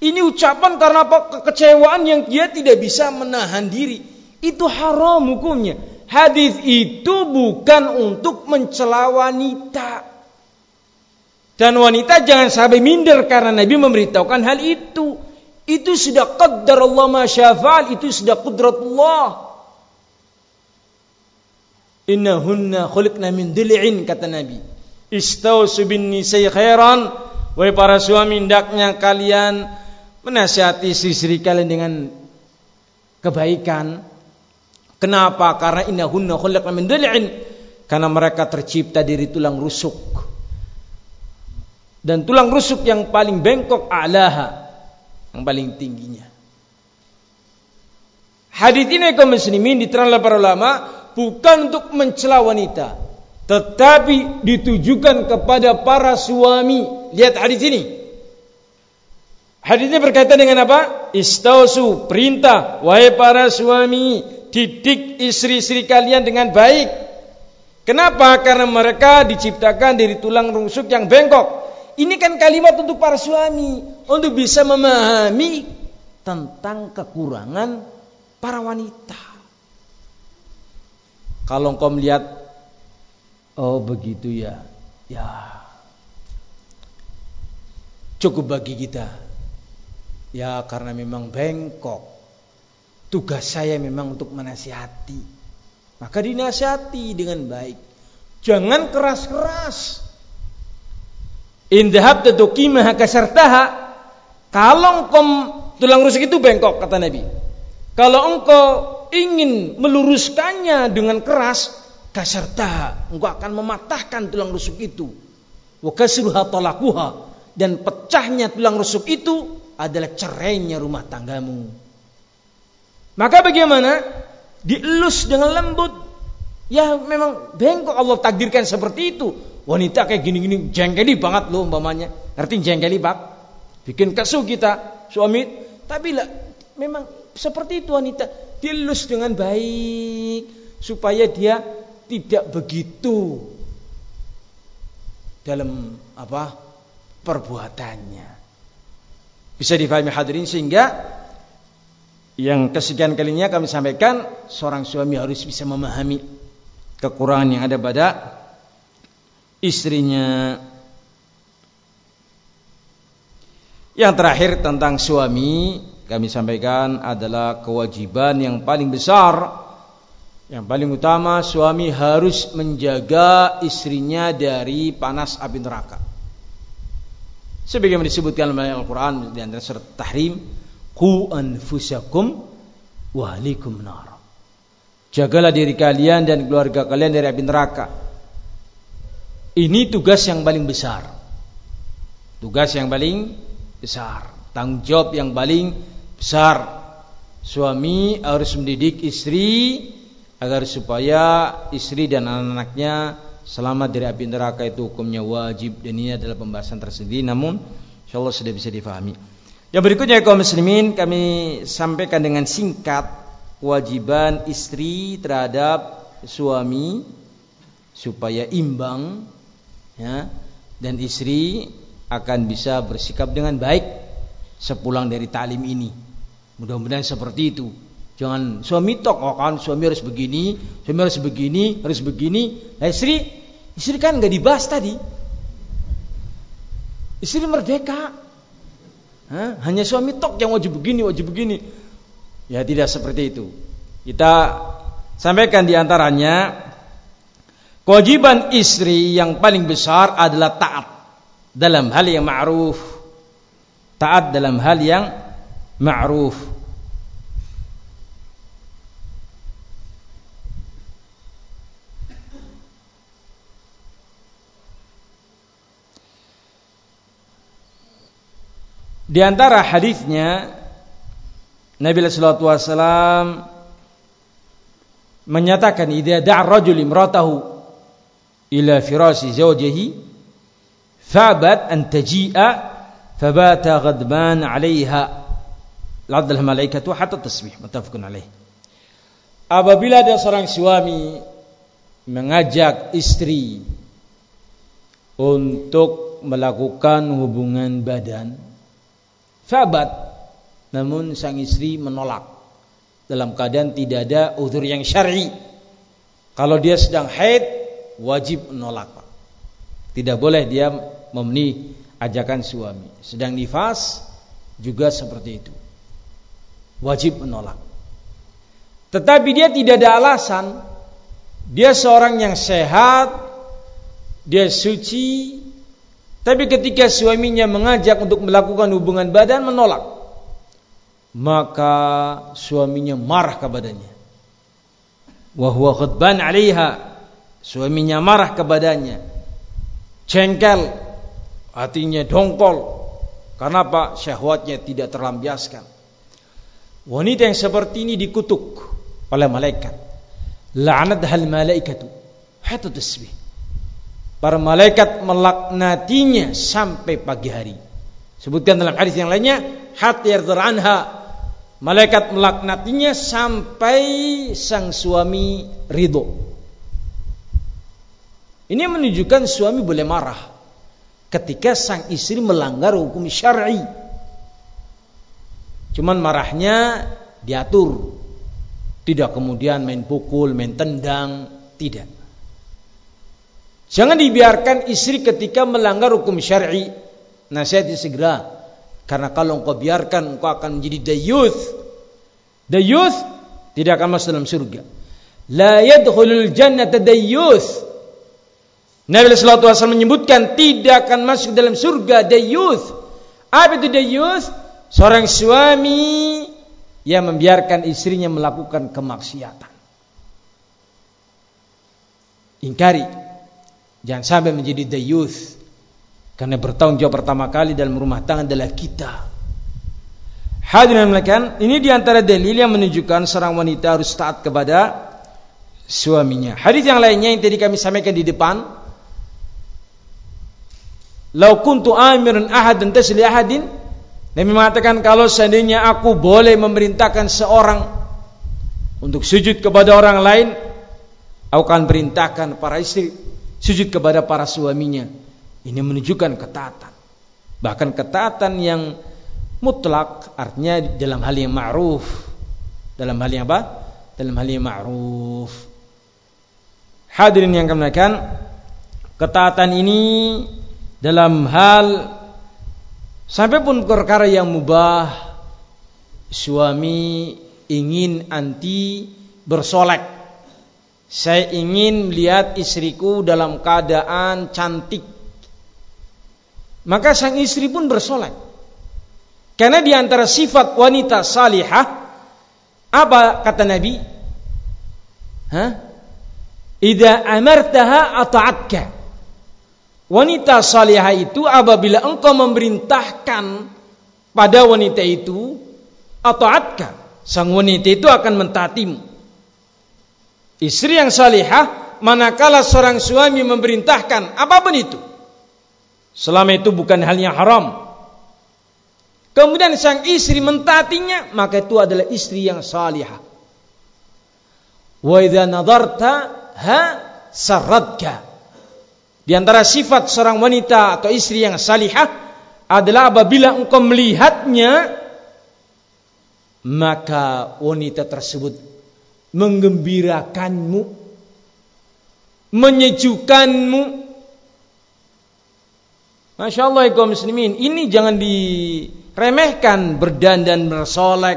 Ini ucapan karena apa? Kekecewaan yang dia tidak bisa menahan diri. Itu haram hukumnya. Hadis itu bukan untuk mencela wanita. Dan wanita jangan sampai minder karena Nabi memberitahukan hal itu. Itu sudah qaddar Allah masyafal, itu sudah qudratullah. Innahunna khuliqna min dil'in kata Nabi. Istausu bin nisai khairan. Wahai para suami hendaknya kalian menasihati istri-istri kalian dengan kebaikan. Kenapa? Karena innahunna khuliqna min dil'in. Karena mereka tercipta dari tulang rusuk dan tulang rusuk yang paling bengkok alaha yang paling tingginya. Hadis ini kaum muslimin diterangkan para ulama bukan untuk mencela wanita, tetapi ditujukan kepada para suami. Lihat hadis ini. Hadisnya berkaitan dengan apa? Istausu, perintah, wahai para suami, didik istri-istri kalian dengan baik. Kenapa? Karena mereka diciptakan dari tulang rusuk yang bengkok. Ini kan kalimat untuk para suami untuk bisa memahami tentang kekurangan para wanita. Kalau engkau melihat oh begitu ya, ya cukup bagi kita. Ya karena memang bengkok. Tugas saya memang untuk menasihati. Maka dinasihati dengan baik. Jangan keras-keras. In dhahabta tuqimaha kasartaha. Kalau engkau tulang rusuk itu bengkok kata Nabi. Kalau engkau ingin meluruskannya dengan keras, kasarta, engkau akan mematahkan tulang rusuk itu. Wa kasruha dan pecahnya tulang rusuk itu adalah cerainya rumah tanggamu. Maka bagaimana? Dielus dengan lembut. Ya memang bengkok Allah takdirkan seperti itu. Wanita kayak gini-gini jengkeli banget loh umpamanya. Arti jengkeli pak? bikin kesu kita suami tapi lah memang seperti itu wanita dilus dengan baik supaya dia tidak begitu dalam apa perbuatannya bisa difahami hadirin sehingga yang kesekian kalinya kami sampaikan seorang suami harus bisa memahami kekurangan yang ada pada istrinya Yang terakhir tentang suami kami sampaikan adalah kewajiban yang paling besar yang paling utama suami harus menjaga istrinya dari panas api neraka. Sebagaimana disebutkan dalam Al-Qur'an di antara surat Tahrim, "Qu anfusakum wa nar." Jagalah diri kalian dan keluarga kalian dari api neraka. Ini tugas yang paling besar. Tugas yang paling besar. Tanggung jawab yang paling besar. Suami harus mendidik istri agar supaya istri dan anak-anaknya selamat dari api neraka itu hukumnya wajib dan ini adalah pembahasan tersendiri namun insyaallah sudah bisa difahami. Yang berikutnya kaum muslimin kami sampaikan dengan singkat kewajiban istri terhadap suami supaya imbang ya dan istri akan bisa bersikap dengan baik sepulang dari talim ini. Mudah-mudahan seperti itu. Jangan suami tok, oh kan suami harus begini, suami harus begini, harus begini. Nah istri, istri kan nggak dibahas tadi. Istri merdeka. Hah? Hanya suami tok yang wajib begini, wajib begini. Ya tidak seperti itu. Kita sampaikan di antaranya kewajiban istri yang paling besar adalah taat dalam hal yang ma'ruf taat dalam hal yang ma'ruf Di antara hadisnya Nabi sallallahu alaihi wasallam menyatakan idza da'a rajul imratahu ila firasi zawjihi fabat an taji'a fabata ghadban 'alayha ladal malaikatu hatta tasbih muttafaqun alaih. Apabila ada seorang suami mengajak istri untuk melakukan hubungan badan fabat namun sang istri menolak dalam keadaan tidak ada uzur yang syar'i kalau dia sedang haid wajib menolak tidak boleh dia memenuhi ajakan suami. Sedang nifas juga seperti itu. Wajib menolak. Tetapi dia tidak ada alasan. Dia seorang yang sehat, dia suci, tapi ketika suaminya mengajak untuk melakukan hubungan badan menolak, maka suaminya marah kepadanya. Wahwa khutban 'alaiha. Suaminya marah kepadanya. Cengkel hatinya dongkol. Karena apa? Syahwatnya tidak terlampiaskan. Wanita yang seperti ini dikutuk oleh malaikat. La'anat hal malaikatu hatta tasbih. Para malaikat melaknatinya sampai pagi hari. Sebutkan dalam hadis yang lainnya, hatta anha. Malaikat melaknatinya sampai sang suami ridho. Ini menunjukkan suami boleh marah ketika sang istri melanggar hukum syar'i. Cuman marahnya diatur. Tidak kemudian main pukul, main tendang, tidak. Jangan dibiarkan istri ketika melanggar hukum syar'i. Nasihat segera. Karena kalau engkau biarkan engkau akan menjadi dayuth. Dayuth tidak akan masuk dalam surga. La yadkhulul jannata dayuth Nabi SAW menyebutkan tidak akan masuk dalam surga dayuth. Apa itu dayuth? seorang suami yang membiarkan istrinya melakukan kemaksiatan. Ingkari. Jangan sampai menjadi the youth. Karena bertanggung jawab pertama kali dalam rumah tangga adalah kita. Hadirin melakukan ini di antara dalil yang menunjukkan seorang wanita harus taat kepada suaminya. Hadis yang lainnya yang tadi kami sampaikan di depan, "Lau kuntu amiran ahadan tasli ahadin" Nabi mengatakan kalau seandainya aku boleh memerintahkan seorang untuk sujud kepada orang lain, aku akan perintahkan para istri sujud kepada para suaminya. Ini menunjukkan ketaatan. Bahkan ketaatan yang mutlak artinya dalam hal yang ma'ruf. Dalam hal yang apa? Dalam hal yang ma'ruf. Hadirin yang kami ketaatan ini dalam hal sampai pun perkara yang mubah suami ingin anti bersolek saya ingin melihat istriku dalam keadaan cantik maka sang istri pun bersolek karena di antara sifat wanita salihah apa kata Nabi? Hah? Ida amartaha ata'atka. Wanita salihah itu apabila engkau memerintahkan pada wanita itu ata'atka. Sang wanita itu akan mentaatimu. Istri yang salihah manakala seorang suami memerintahkan apa pun itu. Selama itu bukan hal yang haram. Kemudian sang istri mentaatinya, maka itu adalah istri yang salihah. Wa idza ha saradka. Di antara sifat seorang wanita atau istri yang salihah adalah apabila engkau melihatnya maka wanita tersebut menggembirakanmu menyejukkanmu Masya Allah ya muslimin ini jangan diremehkan berdandan bersolek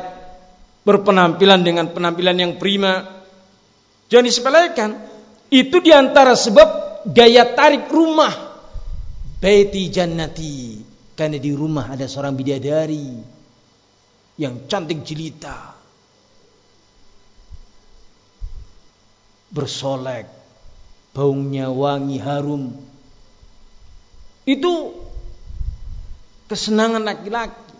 berpenampilan dengan penampilan yang prima jangan disepelekan itu di antara sebab gaya tarik rumah. Baiti jannati. Karena di rumah ada seorang bidadari. Yang cantik jelita. Bersolek. Baunya wangi harum. Itu kesenangan laki-laki.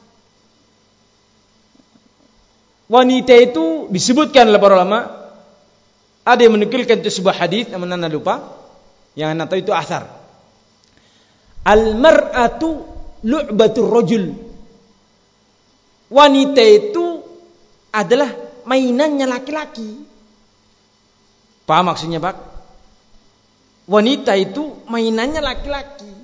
Wanita itu disebutkan oleh para ulama ada yang menukilkan itu sebuah hadis, namun anda lupa. Yang anda tahu itu asar. Al-mar'atu lu'batul rojul. Wanita itu adalah mainannya laki-laki. Paham maksudnya, Pak? Wanita itu mainannya laki-laki.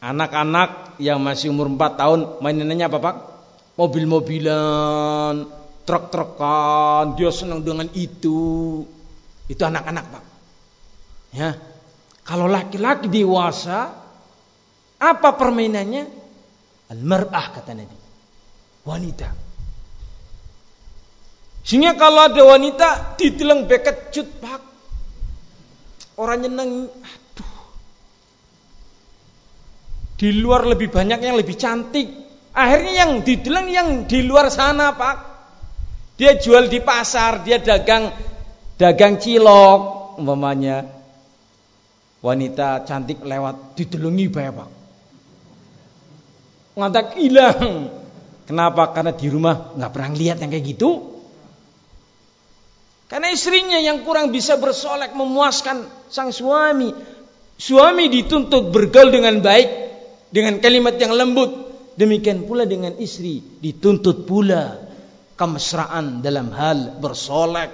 Anak-anak yang masih umur 4 tahun mainannya apa, Pak? Mobil-mobilan, truk-trukan, dia senang dengan itu. Itu anak-anak, Pak. Ya. Kalau laki-laki dewasa, apa permainannya? Al-mar'ah kata Nabi. Wanita. Sehingga kalau ada wanita ditelang bekecut, Pak. Orang nyeneng, aduh. Di luar lebih banyak yang lebih cantik. Akhirnya yang didelang yang di luar sana, Pak. Dia jual di pasar, dia dagang dagang cilok umpamanya. Wanita cantik lewat didelungi bae, Pak. Ngantak hilang. Kenapa? Karena di rumah nggak pernah lihat yang kayak gitu. Karena istrinya yang kurang bisa bersolek memuaskan sang suami. Suami dituntut bergaul dengan baik dengan kalimat yang lembut. Demikian pula dengan istri dituntut pula kemesraan dalam hal bersolek,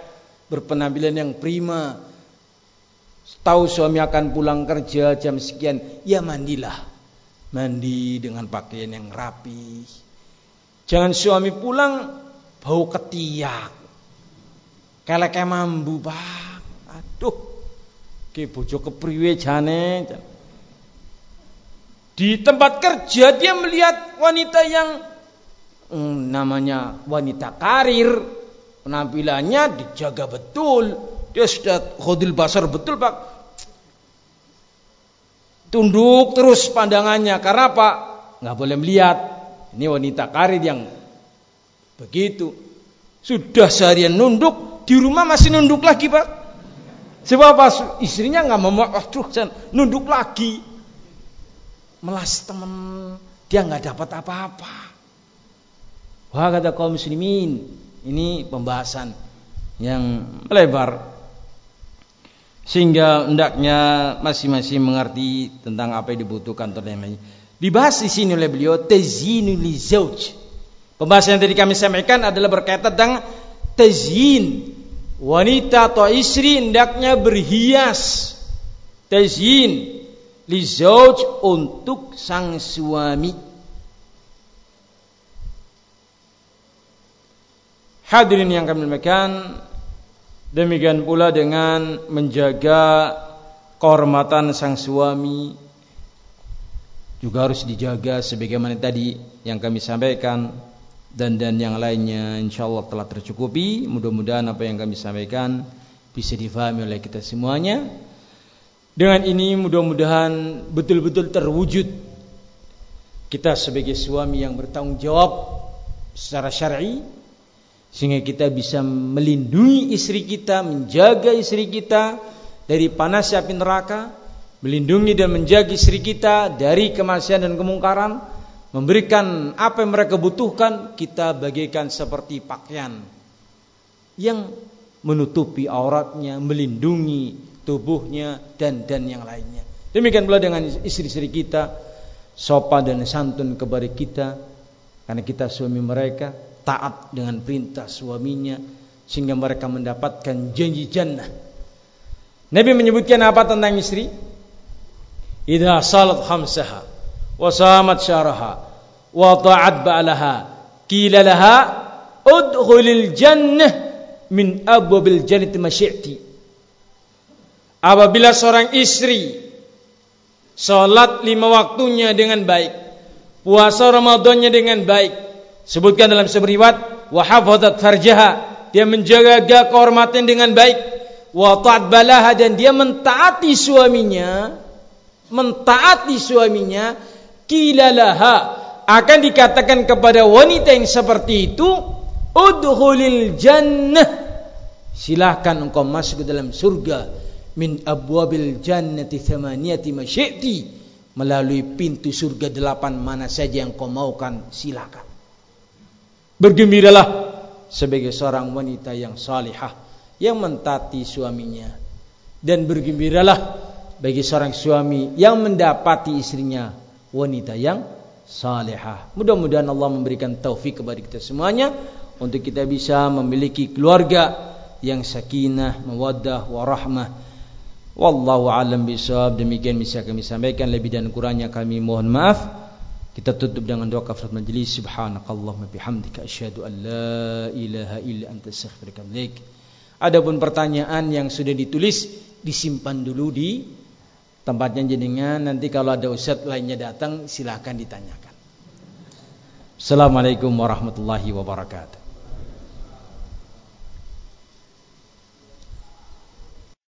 berpenampilan yang prima. Tahu suami akan pulang kerja jam sekian, ya mandilah. Mandi dengan pakaian yang rapi. Jangan suami pulang bau ketiak. Kelek mambu, Pak. Aduh. Ki bojo kepriwe jane. Di tempat kerja dia melihat wanita yang hmm, namanya wanita karir penampilannya dijaga betul dia sudah khodil basar betul pak tunduk terus pandangannya karena apa nggak boleh melihat. Ini wanita karir yang begitu. Sudah seharian nunduk, di rumah masih nunduk lagi pak. Sebab apa? Istrinya nggak mau, aduh, nunduk lagi. Melas teman, dia nggak dapat apa-apa. Wah kata kaum muslimin, ini pembahasan yang melebar sehingga hendaknya masing-masing mengerti tentang apa yang dibutuhkan terlebih Dibahas di sini oleh beliau tazinu li zauj. Pembahasan yang tadi kami sampaikan adalah berkaitan dengan tazyin. Wanita atau istri hendaknya berhias. Tazyin li zauj untuk sang suami. Hadirin yang kami muliakan, Demikian pula dengan menjaga kehormatan sang suami juga harus dijaga sebagaimana tadi yang kami sampaikan dan dan yang lainnya insyaallah telah tercukupi mudah-mudahan apa yang kami sampaikan bisa difahami oleh kita semuanya dengan ini mudah-mudahan betul-betul terwujud kita sebagai suami yang bertanggung jawab secara syar'i sehingga kita bisa melindungi istri kita, menjaga istri kita dari panas api neraka, melindungi dan menjaga istri kita dari kemaksiatan dan kemungkaran, memberikan apa yang mereka butuhkan, kita bagikan seperti pakaian yang menutupi auratnya, melindungi tubuhnya dan dan yang lainnya. Demikian pula dengan istri-istri kita, sopan dan santun kepada kita karena kita suami mereka taat dengan perintah suaminya sehingga mereka mendapatkan janji jannah. Nabi menyebutkan apa tentang istri? Idza salat khamsaha wa samat syaraha wa ta'at ba'laha qila laha udkhulil jannah min abwabil jannati masyi'ti. Apabila seorang istri salat lima waktunya dengan baik, puasa Ramadannya dengan baik, Sebutkan dalam sebuah riwayat wa hafazat farjaha, dia menjaga kehormatan dengan baik, wa balaha dan dia mentaati suaminya, mentaati suaminya, kilalaha akan dikatakan kepada wanita yang seperti itu, udkhulil jannah. Silahkan engkau masuk ke dalam surga min abwabil jannati thamaniyati masyi'ti melalui pintu surga delapan mana saja yang kau maukan silakan Bergembiralah sebagai seorang wanita yang salihah yang mentati suaminya dan bergembiralah bagi seorang suami yang mendapati istrinya wanita yang salihah. Mudah-mudahan Allah memberikan taufik kepada kita semuanya untuk kita bisa memiliki keluarga yang sakinah, mawaddah, warahmah. Wallahu alam bisawab. Demikian bisa kami sampaikan lebih dan kurangnya kami mohon maaf. Kita tutup dengan doa kafarat majlis. Subhanakallahumma bihamdika asyhadu an la ilaha illa anta astaghfiruka wa Adapun pertanyaan yang sudah ditulis disimpan dulu di tempatnya jenengan. Nanti kalau ada ustaz lainnya datang silakan ditanyakan. Assalamualaikum warahmatullahi wabarakatuh.